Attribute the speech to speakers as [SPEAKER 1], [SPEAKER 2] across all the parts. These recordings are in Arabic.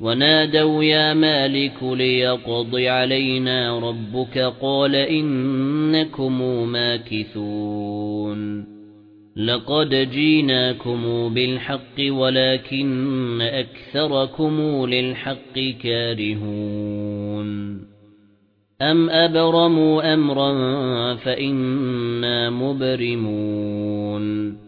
[SPEAKER 1] وَنَادَوْا يَا مَالِكُ لِيَقْضِ عَلَيْنَا رَبُّكَ قَالَ إِنَّكُمْ مَاكِثُونَ. لَقَدْ جِئْنَاكُمْ بِالْحَقِّ وَلَكِنَّ أَكْثَرَكُمْ لِلْحَقِّ كَارِهُونَ. أَمْ أَبْرَمُوا أَمْرًا فَإِنَّا مُبْرِمُونَ.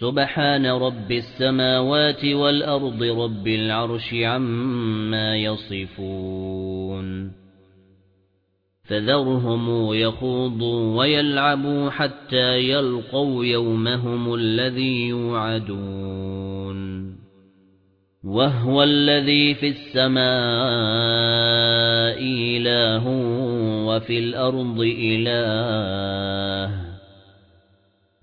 [SPEAKER 1] سُبْحَانَ رَبِّ السَّمَاوَاتِ وَالْأَرْضِ رَبِّ الْعَرْشِ عَمَّا يَصِفُونَ. فَذَرْهُمْ يَخُوضُوا وَيَلْعَبُوا حَتَّى يَلْقَوْا يَوْمَهُمُ الَّذِي يُوعَدُونَ. وَهُوَ الَّذِي فِي السَّمَاءِ إِلَٰهٌ وَفِي الْأَرْضِ إِلَٰهٌ.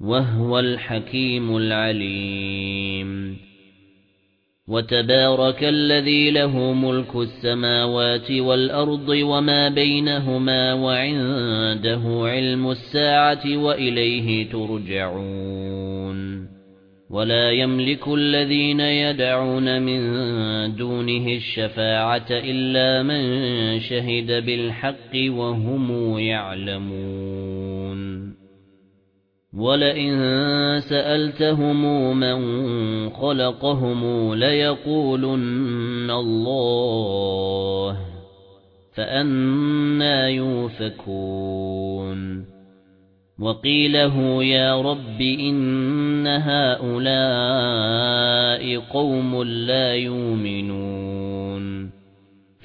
[SPEAKER 1] وَهُوَ الْحَكِيمُ الْعَلِيمُ. وَتَبَارَكَ الَّذِي لَهُ مُلْكُ السَّمَاوَاتِ وَالْأَرْضِ وَمَا بَيْنَهُمَا وَعِندَهُ عِلْمُ السَّاعَةِ وَإِلَيْهِ تُرْجَعُونَ. وَلَا يَمْلِكُ الَّذِينَ يَدْعُونَ مِن دُونِهِ الشَّفَاعَةَ إِلَّا مَن شَهِدَ بِالْحَقِّ وَهُمْ يَعْلَمُونَ. وَلَئِن سَأَلْتَهُم مَّن خَلَقَهُمْ لَيَقُولُنَّ اللَّهُ فَأَنَّى يُؤْفَكُونَ وَقِيلَهُ يَا رَبِّ إِنَّ هَؤُلَاءِ قَوْمٌ لَّا يُؤْمِنُونَ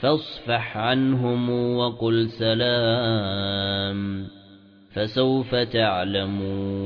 [SPEAKER 1] فَاصْفَحْ عَنْهُمْ وَقُلْ سَلَامٌ فَسَوْفَ تَعْلَمُونَ